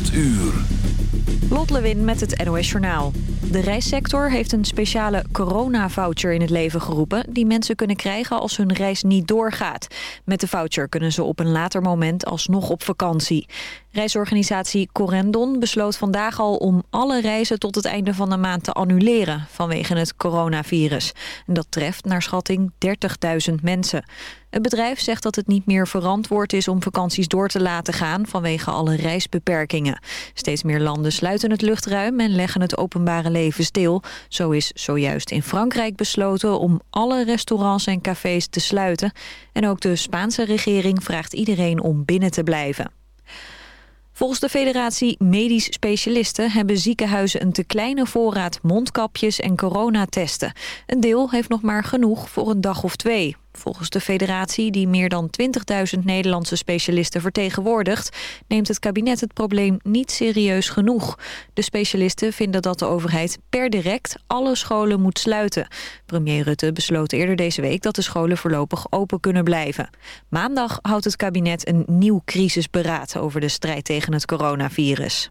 8 uur. Lot Lewin met het NOS Journaal. De reissector heeft een speciale corona-voucher in het leven geroepen... die mensen kunnen krijgen als hun reis niet doorgaat. Met de voucher kunnen ze op een later moment alsnog op vakantie. Reisorganisatie Corendon besloot vandaag al om alle reizen tot het einde van de maand te annuleren vanwege het coronavirus. En dat treft naar schatting 30.000 mensen. Het bedrijf zegt dat het niet meer verantwoord is om vakanties door te laten gaan vanwege alle reisbeperkingen. Steeds meer landen sluiten het luchtruim en leggen het openbare leven stil. Zo is zojuist in Frankrijk besloten om alle restaurants en cafés te sluiten. En ook de Spaanse regering vraagt iedereen om binnen te blijven. Volgens de federatie Medisch Specialisten hebben ziekenhuizen een te kleine voorraad mondkapjes en coronatesten. Een deel heeft nog maar genoeg voor een dag of twee. Volgens de federatie, die meer dan 20.000 Nederlandse specialisten vertegenwoordigt, neemt het kabinet het probleem niet serieus genoeg. De specialisten vinden dat de overheid per direct alle scholen moet sluiten. Premier Rutte besloot eerder deze week dat de scholen voorlopig open kunnen blijven. Maandag houdt het kabinet een nieuw crisisberaad over de strijd tegen het coronavirus.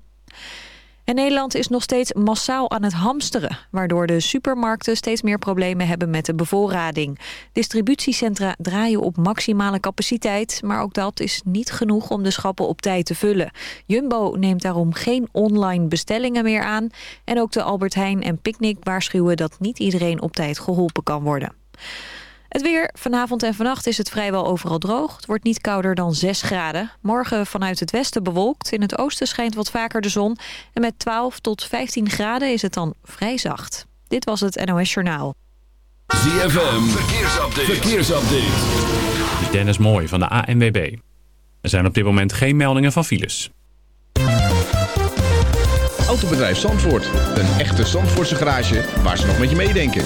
En Nederland is nog steeds massaal aan het hamsteren... waardoor de supermarkten steeds meer problemen hebben met de bevoorrading. Distributiecentra draaien op maximale capaciteit... maar ook dat is niet genoeg om de schappen op tijd te vullen. Jumbo neemt daarom geen online bestellingen meer aan... en ook de Albert Heijn en Picnic waarschuwen dat niet iedereen op tijd geholpen kan worden. Het weer. Vanavond en vannacht is het vrijwel overal droog. Het wordt niet kouder dan 6 graden. Morgen vanuit het westen bewolkt. In het oosten schijnt wat vaker de zon. En met 12 tot 15 graden is het dan vrij zacht. Dit was het NOS Journaal. ZFM. Verkeersupdate. Verkeersupdate. Dit Dennis Mooi van de ANWB. Er zijn op dit moment geen meldingen van files. Autobedrijf Zandvoort. Een echte Zandvoortse garage waar ze nog met je meedenken.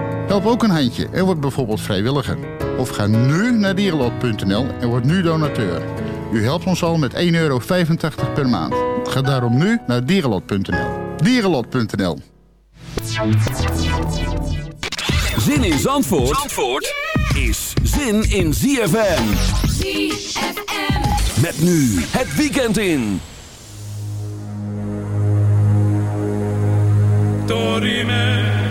Help ook een handje en word bijvoorbeeld vrijwilliger. Of ga nu naar dierenlot.nl en word nu donateur. U helpt ons al met 1,85 euro per maand. Ga daarom nu naar dierenlot.nl. Dierenlot.nl Zin in Zandvoort, Zandvoort is zin in ZFM. ZFM. Met nu het weekend in. Dorime,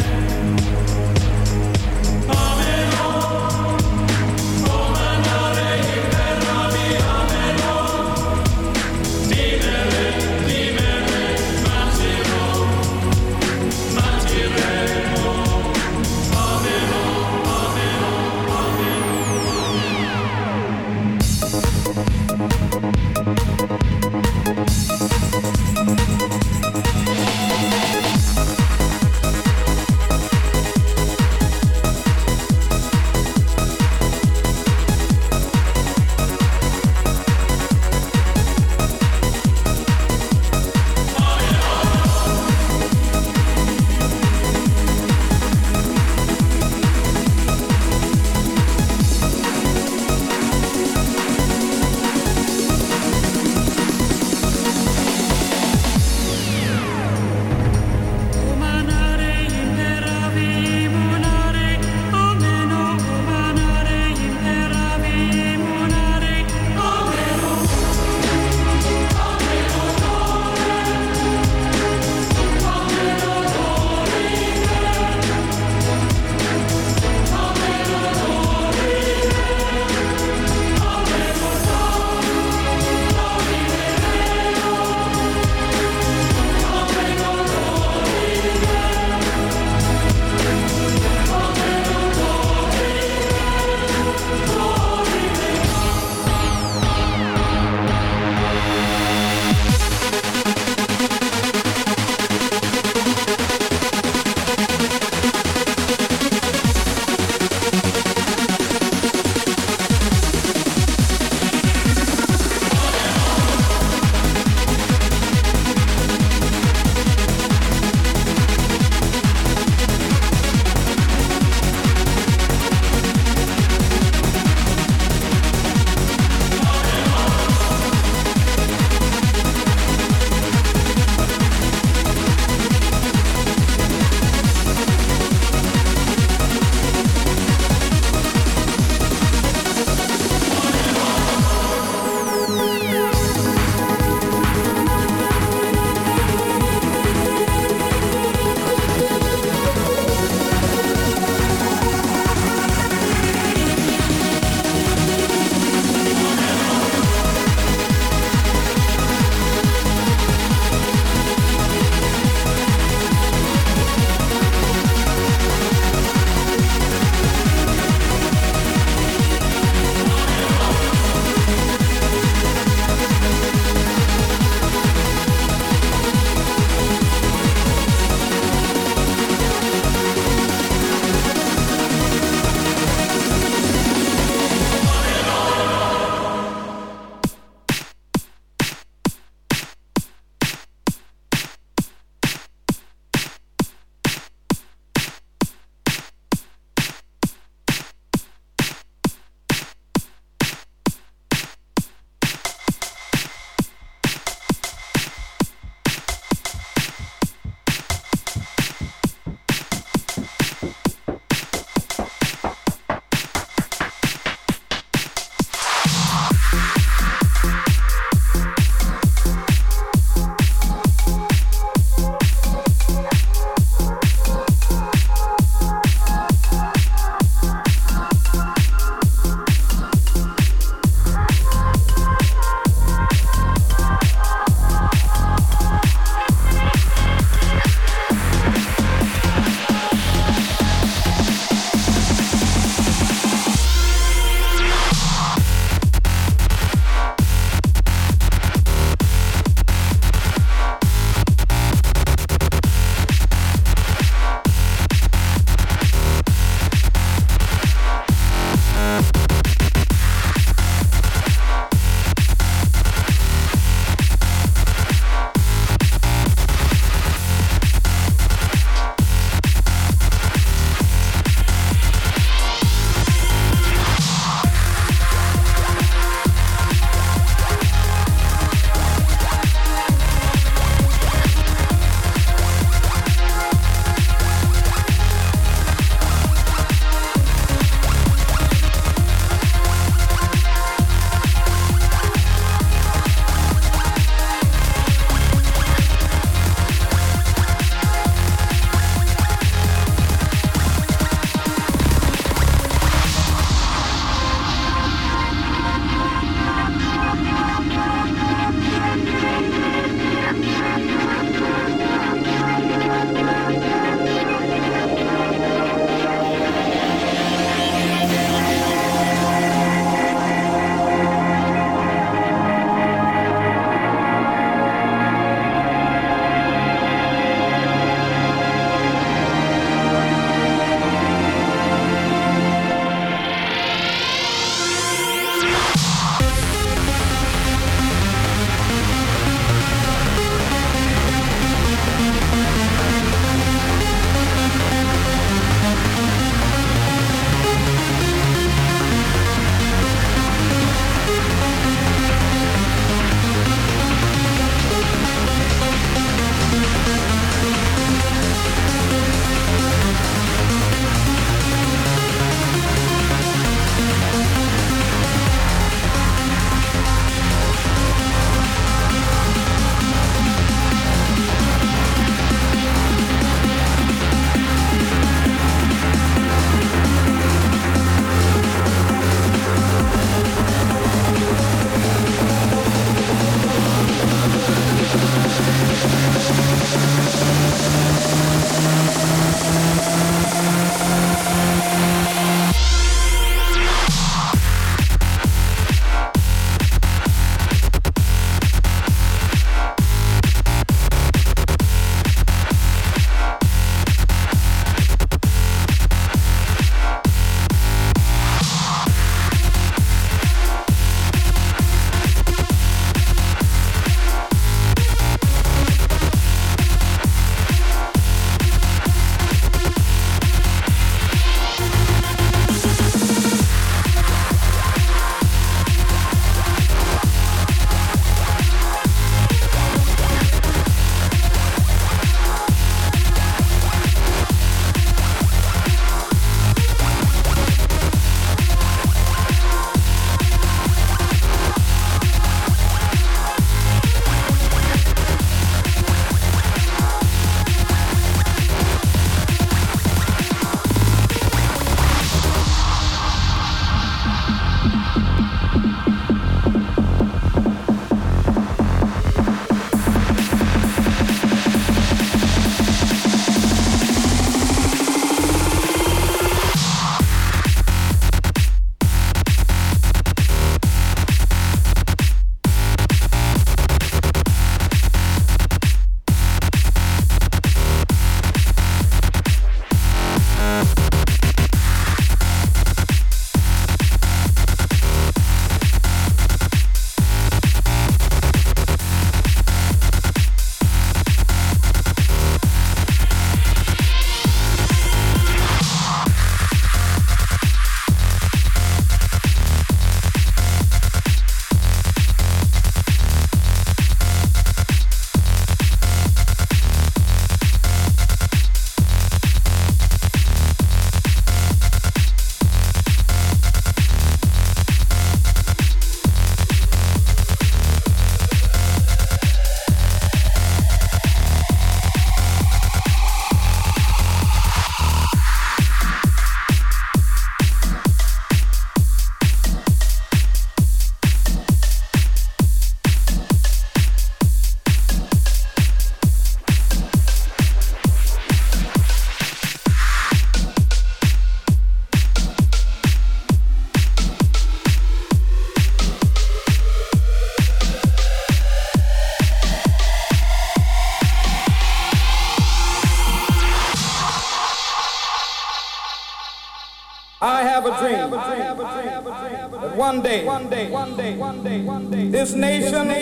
This nation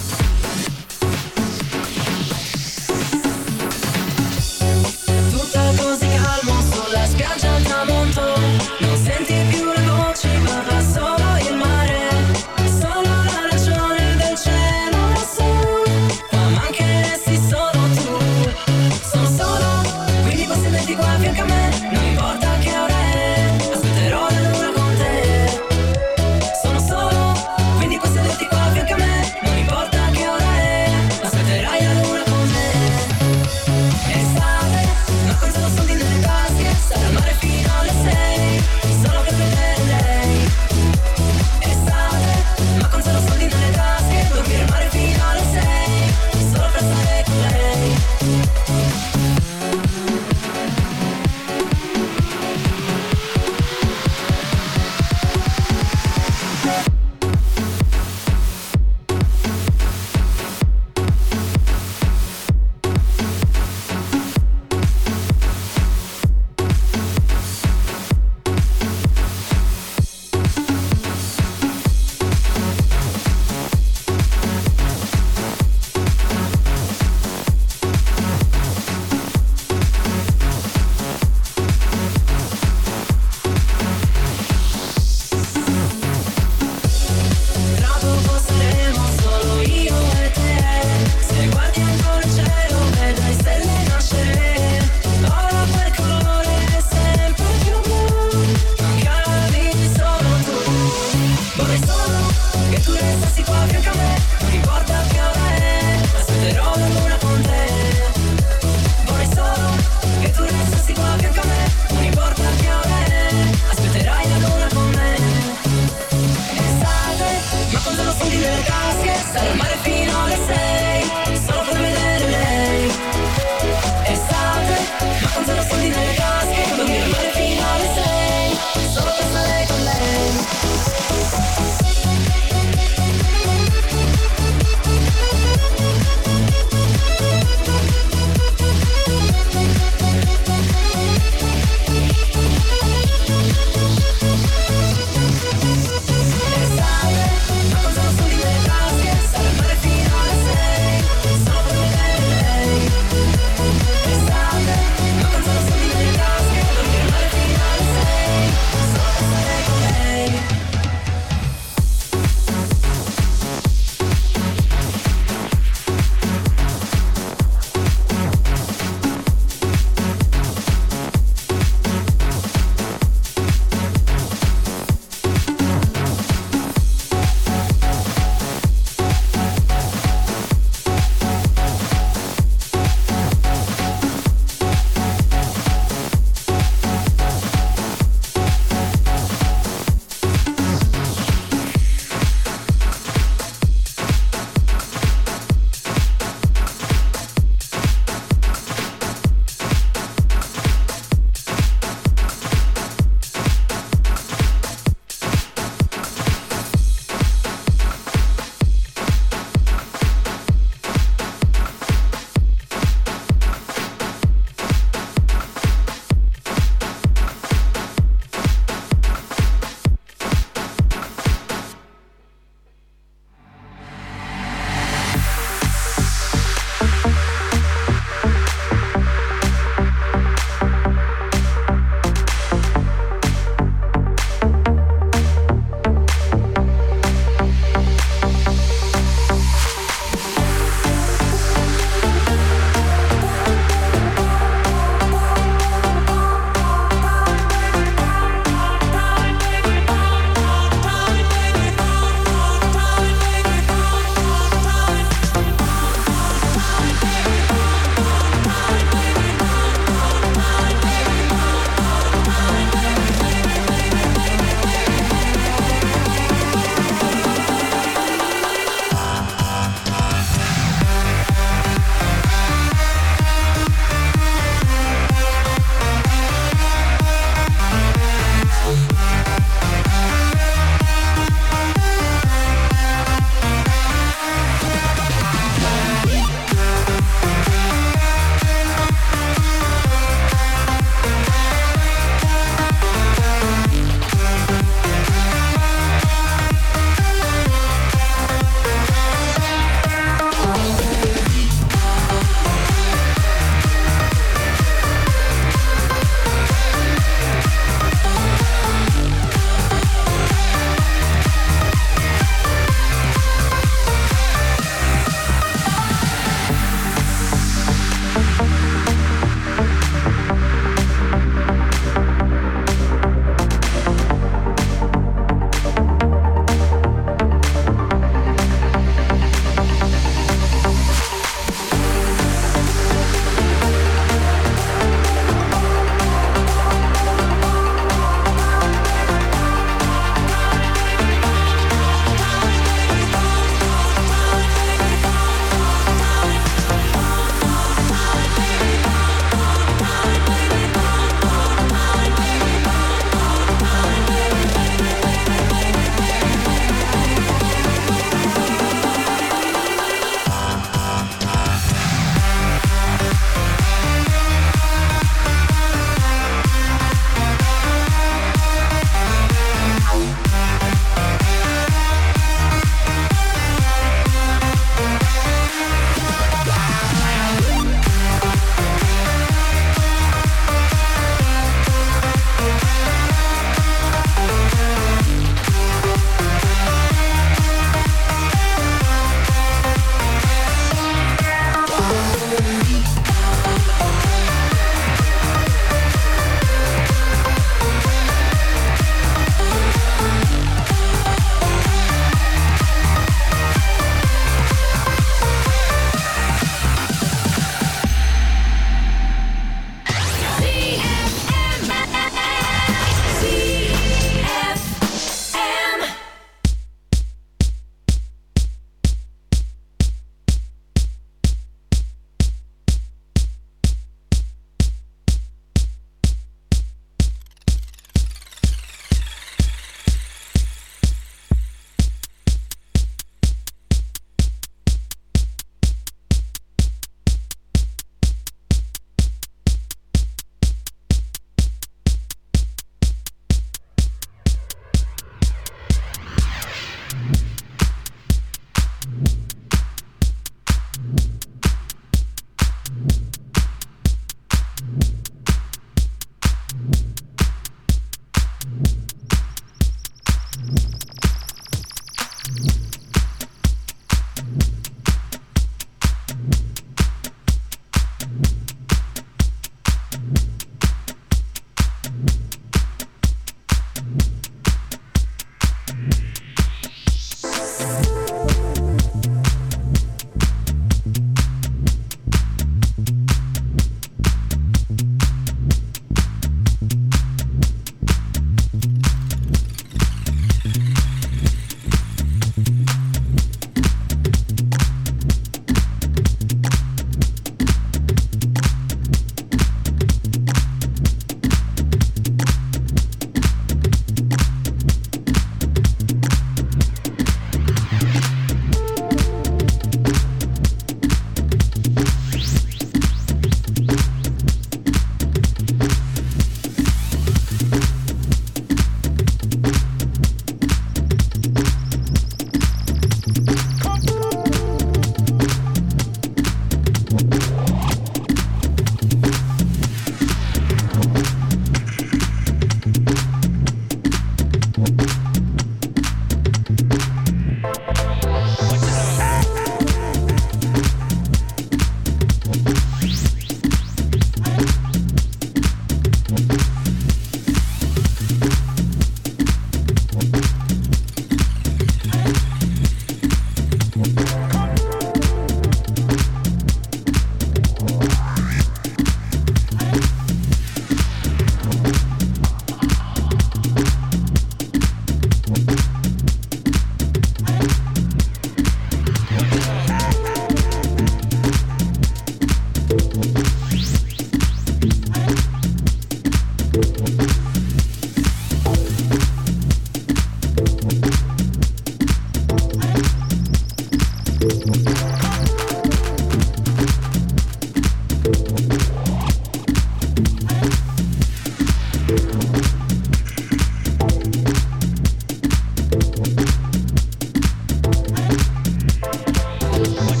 What?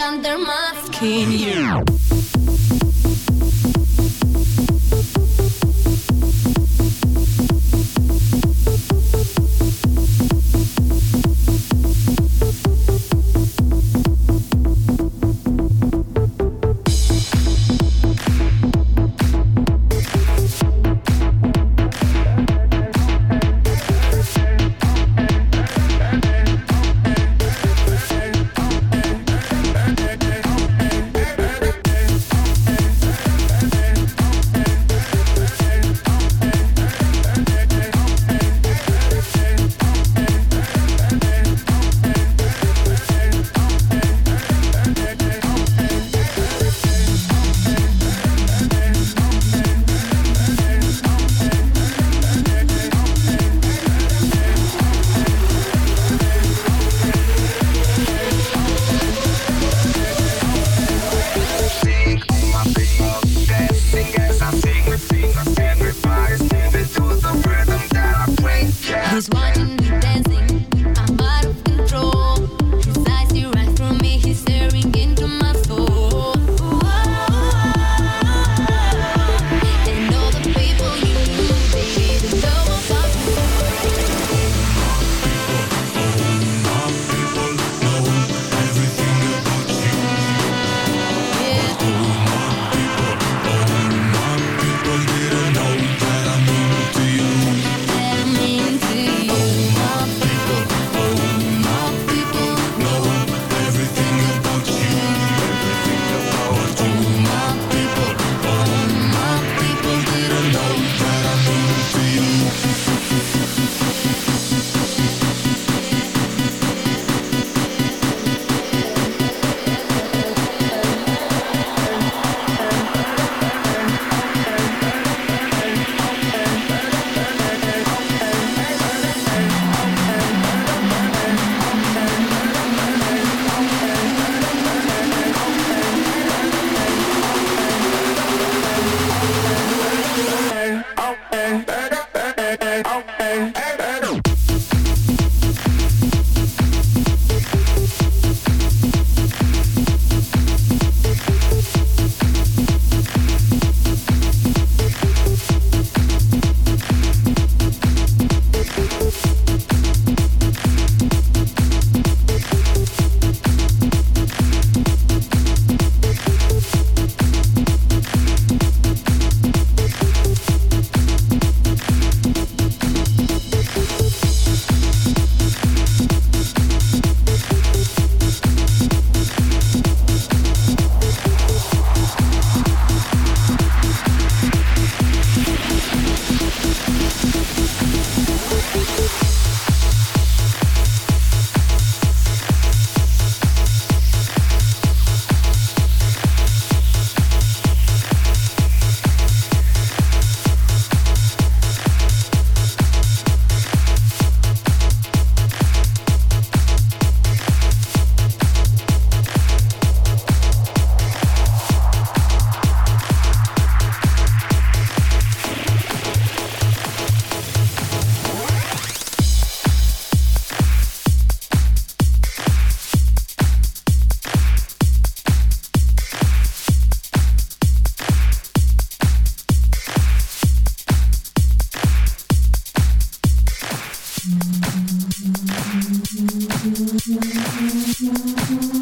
Under my skin. Yeah. ZFM.